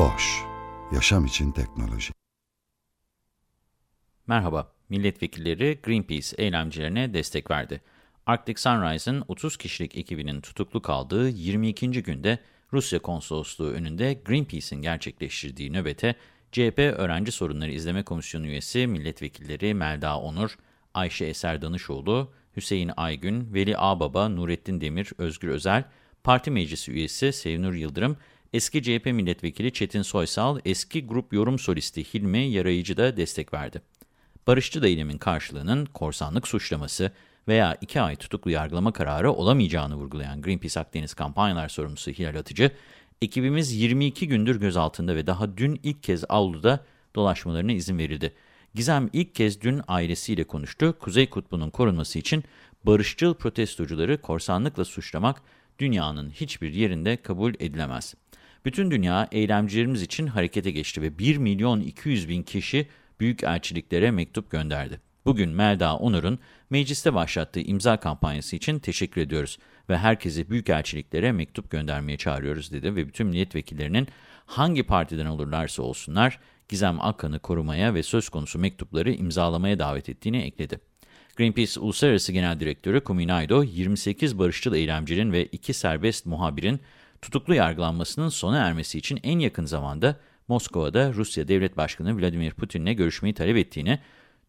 Boş, yaşam için teknoloji. Merhaba, milletvekilleri Greenpeace eylemcilerine destek verdi. Arctic Sunrise'ın 30 kişilik ekibinin tutuklu kaldığı 22. günde Rusya konsolosluğu önünde Greenpeace'in gerçekleştirdiği nöbete CHP Öğrenci Sorunları İzleme Komisyonu üyesi milletvekilleri Melda Onur, Ayşe Eser Danışoğlu, Hüseyin Aygün, Veli Ağbaba, Nurettin Demir, Özgür Özel, Parti Meclisi üyesi Sevnur Yıldırım, eski CHP milletvekili Çetin Soysal, eski grup yorum solisti Hilmi Yarayıcı da destek verdi. Barışçı da eylemin karşılığının korsanlık suçlaması veya iki ay tutuklu yargılama kararı olamayacağını vurgulayan Greenpeace Akdeniz kampanyalar sorumlusu Hilal Atıcı, ekibimiz 22 gündür gözaltında ve daha dün ilk kez avluda dolaşmalarına izin verildi. Gizem ilk kez dün ailesiyle konuştu. Kuzey Kutbu'nun korunması için barışçıl protestocuları korsanlıkla suçlamak dünyanın hiçbir yerinde kabul edilemez. Bütün dünya eylemcilerimiz için harekete geçti ve 1 milyon 200 bin kişi büyük elçiliklere mektup gönderdi. Bugün Melda Onur'un mecliste başlattığı imza kampanyası için teşekkür ediyoruz ve herkesi büyükelçiliklere mektup göndermeye çağırıyoruz dedi ve bütün milletvekillerinin hangi partiden olurlarsa olsunlar Gizem Akkan'ı korumaya ve söz konusu mektupları imzalamaya davet ettiğini ekledi. Greenpeace Uluslararası Genel Direktörü Kuminaido, 28 barışçıl eylemcinin ve 2 serbest muhabirin tutuklu yargılanmasının sona ermesi için en yakın zamanda Moskova'da Rusya Devlet Başkanı Vladimir Putin'le görüşmeyi talep ettiğini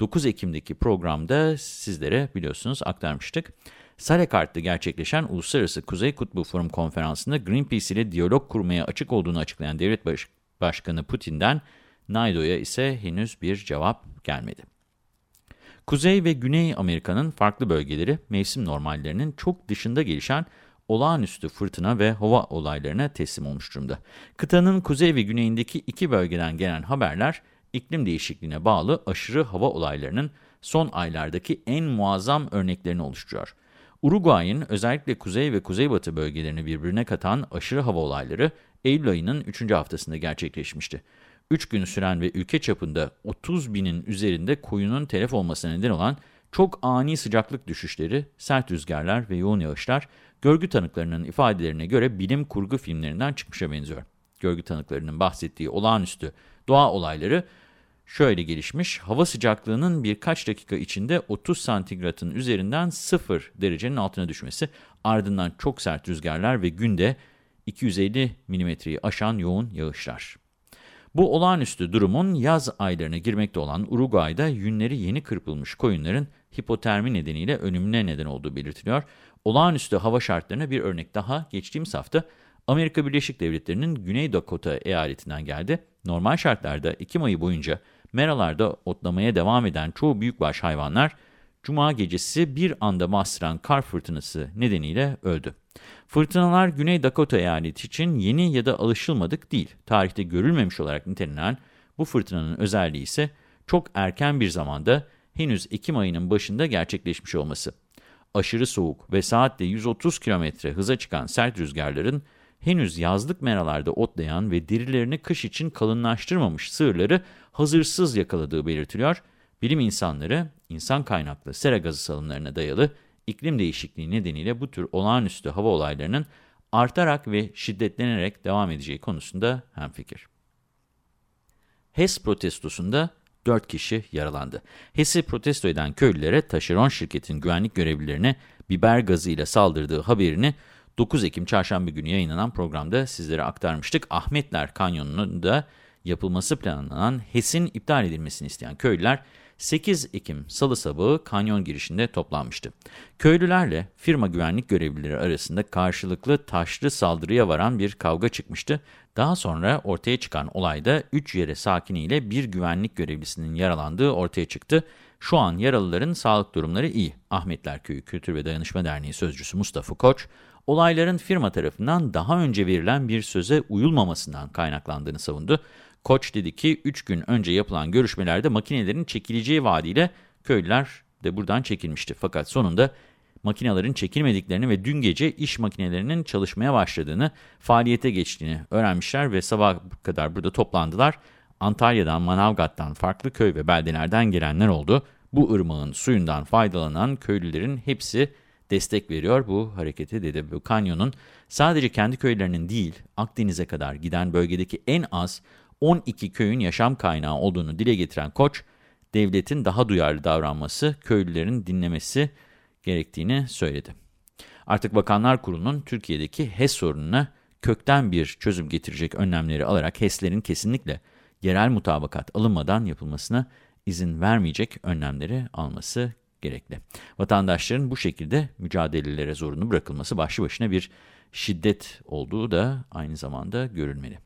9 Ekim'deki programda sizlere biliyorsunuz aktarmıştık. Sarekart'ta gerçekleşen Uluslararası Kuzey Kutbu Forum konferansında Greenpeace ile diyalog kurmaya açık olduğunu açıklayan Devlet Baş Başkanı Putin'den Naido'ya ise henüz bir cevap gelmedi. Kuzey ve Güney Amerika'nın farklı bölgeleri mevsim normallerinin çok dışında gelişen olağanüstü fırtına ve hava olaylarına teslim olmuş durumda. Kıtanın kuzey ve güneyindeki iki bölgeden gelen haberler iklim değişikliğine bağlı aşırı hava olaylarının son aylardaki en muazzam örneklerini oluşturuyor. Uruguay'ın özellikle kuzey ve kuzeybatı bölgelerini birbirine katan aşırı hava olayları Eylül ayının 3. haftasında gerçekleşmişti. 3 gün süren ve ülke çapında 30 binin üzerinde koyunun telef olmasına neden olan çok ani sıcaklık düşüşleri, sert rüzgarlar ve yoğun yağışlar, görgü tanıklarının ifadelerine göre bilim kurgu filmlerinden çıkmışa benziyor. Görgü tanıklarının bahsettiği olağanüstü doğa olayları şöyle gelişmiş. Hava sıcaklığının birkaç dakika içinde 30 santigratın üzerinden 0 derecenin altına düşmesi, ardından çok sert rüzgarlar ve günde 250 milimetreyi aşan yoğun yağışlar. Bu olağanüstü durumun yaz aylarına girmekte olan Uruguay'da yünleri yeni kırpılmış koyunların hipotermi nedeniyle ölümüne neden olduğu belirtiliyor. Olağanüstü hava şartlarına bir örnek daha geçtiğimiz hafta Amerika Birleşik Devletleri'nin Güney Dakota eyaletinden geldi. Normal şartlarda Ekim ayı boyunca meralarda otlamaya devam eden çoğu büyükbaş hayvanlar, Cuma gecesi bir anda bastıran kar fırtınası nedeniyle öldü. Fırtınalar Güney Dakota eyaleti için yeni ya da alışılmadık değil. Tarihte görülmemiş olarak nitelenen bu fırtınanın özelliği ise çok erken bir zamanda henüz Ekim ayının başında gerçekleşmiş olması. Aşırı soğuk ve saatte 130 km hıza çıkan sert rüzgarların henüz yazlık meralarda otlayan ve derilerini kış için kalınlaştırmamış sığırları hazırsız yakaladığı belirtiliyor. Bilim insanları insan kaynaklı sera gazı salımlarına dayalı iklim değişikliği nedeniyle bu tür olağanüstü hava olaylarının artarak ve şiddetlenerek devam edeceği konusunda hemfikir. HES protestosunda 4 kişi yaralandı. HES'i protesto eden köylülere taşeron şirketin güvenlik görevlilerine biber gazıyla saldırdığı haberini 9 Ekim çarşamba günü yayınlanan programda sizlere aktarmıştık. Ahmetler Kanyonu'nda yapılması planlanan HES'in iptal edilmesini isteyen köylüler 8 Ekim salı sabahı kanyon girişinde toplanmıştı. Köylülerle firma güvenlik görevlileri arasında karşılıklı taşlı saldırıya varan bir kavga çıkmıştı. Daha sonra ortaya çıkan olayda 3 yere sakiniyle bir güvenlik görevlisinin yaralandığı ortaya çıktı. Şu an yaralıların sağlık durumları iyi. Ahmetler Köyü Kültür ve Dayanışma Derneği Sözcüsü Mustafa Koç, olayların firma tarafından daha önce verilen bir söze uyulmamasından kaynaklandığını savundu. Koç dedi ki 3 gün önce yapılan görüşmelerde makinelerin çekileceği vaadiyle köylüler de buradan çekilmişti. Fakat sonunda makinelerin çekilmediklerini ve dün gece iş makinelerinin çalışmaya başladığını, faaliyete geçtiğini öğrenmişler ve sabah kadar burada toplandılar. Antalya'dan, Manavgat'tan, farklı köy ve beldelerden gelenler oldu. Bu ırmağın suyundan faydalanan köylülerin hepsi destek veriyor bu harekete dedi. Bu kanyonun sadece kendi köylerinin değil, Akdeniz'e kadar giden bölgedeki en az 12 köyün yaşam kaynağı olduğunu dile getiren Koç, devletin daha duyarlı davranması, köylülerin dinlemesi gerektiğini söyledi. Artık Bakanlar Kurulu'nun Türkiye'deki HES sorununa kökten bir çözüm getirecek önlemleri alarak HES'lerin kesinlikle yerel mutabakat alınmadan yapılmasına izin vermeyecek önlemleri alması gerekli. Vatandaşların bu şekilde mücadelelere zorunlu bırakılması başlı başına bir şiddet olduğu da aynı zamanda görülmeli.